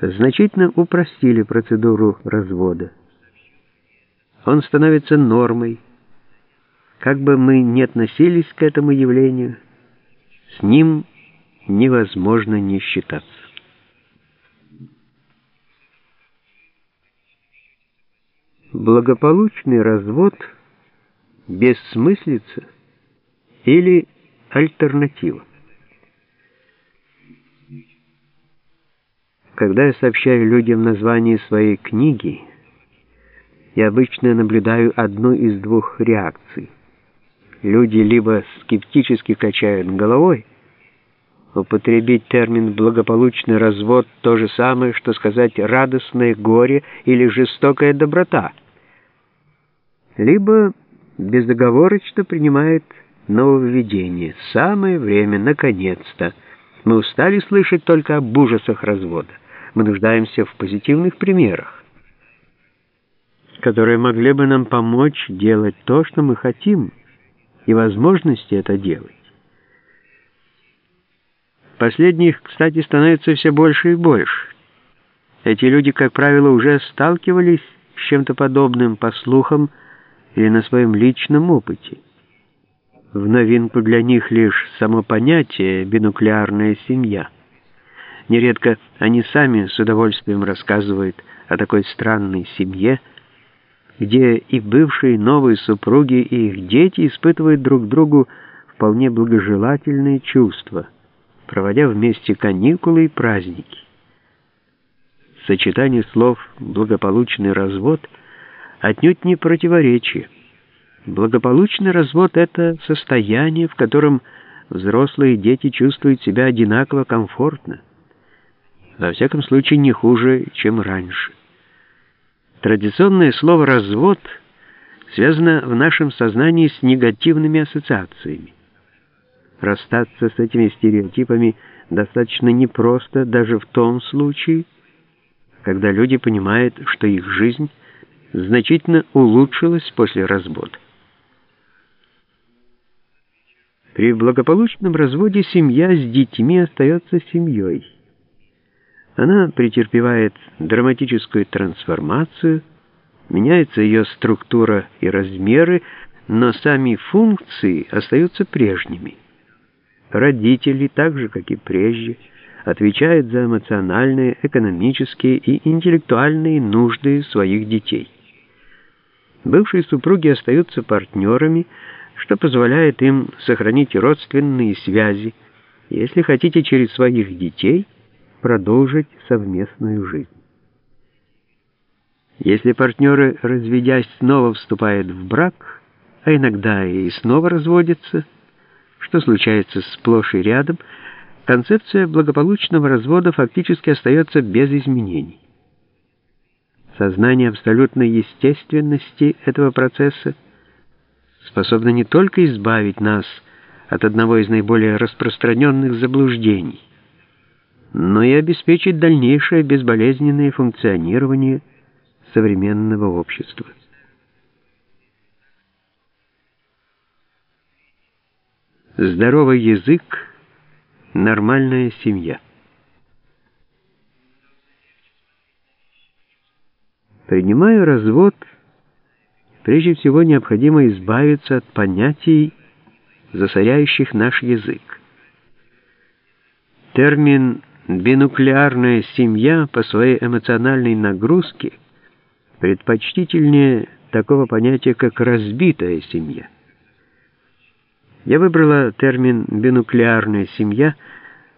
значительно упростили процедуру развода. Он становится нормой. Как бы мы ни относились к этому явлению, с ним невозможно не считаться. Благополучный развод – бессмыслица или альтернатива? Когда я сообщаю людям название своей книги, я обычно наблюдаю одну из двух реакций. Люди либо скептически качают головой, употребить термин «благополучный развод» — то же самое, что сказать «радостное горе» или «жестокая доброта», либо безоговорочно принимают нововведение. Самое время, наконец-то. Мы устали слышать только об ужасах развода. Мы нуждаемся в позитивных примерах, которые могли бы нам помочь делать то, что мы хотим, и возможности это делать. Последних, кстати, становится все больше и больше. Эти люди, как правило, уже сталкивались с чем-то подобным по слухам или на своем личном опыте. В новинку для них лишь само понятие «бинуклеарная семья». Нередко они сами с удовольствием рассказывают о такой странной семье, где и бывшие и новые супруги, и их дети испытывают друг другу вполне благожелательные чувства, проводя вместе каникулы и праздники. Сочетание слов «благополучный развод» отнюдь не противоречие. Благополучный развод — это состояние, в котором взрослые дети чувствуют себя одинаково комфортно во всяком случае не хуже, чем раньше. Традиционное слово «развод» связано в нашем сознании с негативными ассоциациями. Расстаться с этими стереотипами достаточно непросто даже в том случае, когда люди понимают, что их жизнь значительно улучшилась после развода. При благополучном разводе семья с детьми остается семьей. Она претерпевает драматическую трансформацию, меняется ее структура и размеры, но сами функции остаются прежними. Родители, так же как и прежде, отвечают за эмоциональные, экономические и интеллектуальные нужды своих детей. Бывшие супруги остаются партнерами, что позволяет им сохранить родственные связи, если хотите, через своих детей – продолжить совместную жизнь. Если партнеры, разведясь, снова вступают в брак, а иногда и снова разводятся, что случается сплошь и рядом, концепция благополучного развода фактически остается без изменений. Сознание абсолютной естественности этого процесса способно не только избавить нас от одного из наиболее распространенных заблуждений, но и обеспечить дальнейшее безболезненное функционирование современного общества. Здоровый язык – нормальная семья. Принимая развод, прежде всего необходимо избавиться от понятий, засоряющих наш язык. Термин Бинуклеарная семья по своей эмоциональной нагрузке предпочтительнее такого понятия, как разбитая семья. Я выбрала термин «бинуклеарная семья»,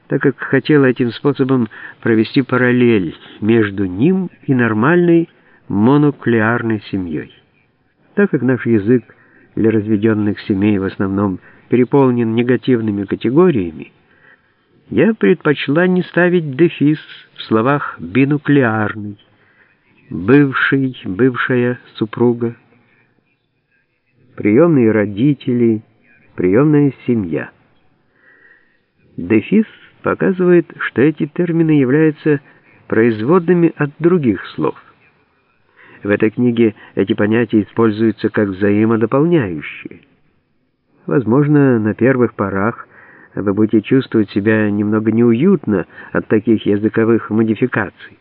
так как хотела этим способом провести параллель между ним и нормальной монуклеарной семьей. Так как наш язык для разведенных семей в основном переполнен негативными категориями, я предпочла не ставить дефис в словах «бинуклеарный», «бывший», «бывшая супруга», «приемные родители», «приемная семья». Дефис показывает, что эти термины являются производными от других слов. В этой книге эти понятия используются как взаимодополняющие. Возможно, на первых порах вы будете чувствовать себя немного неуютно от таких языковых модификаций.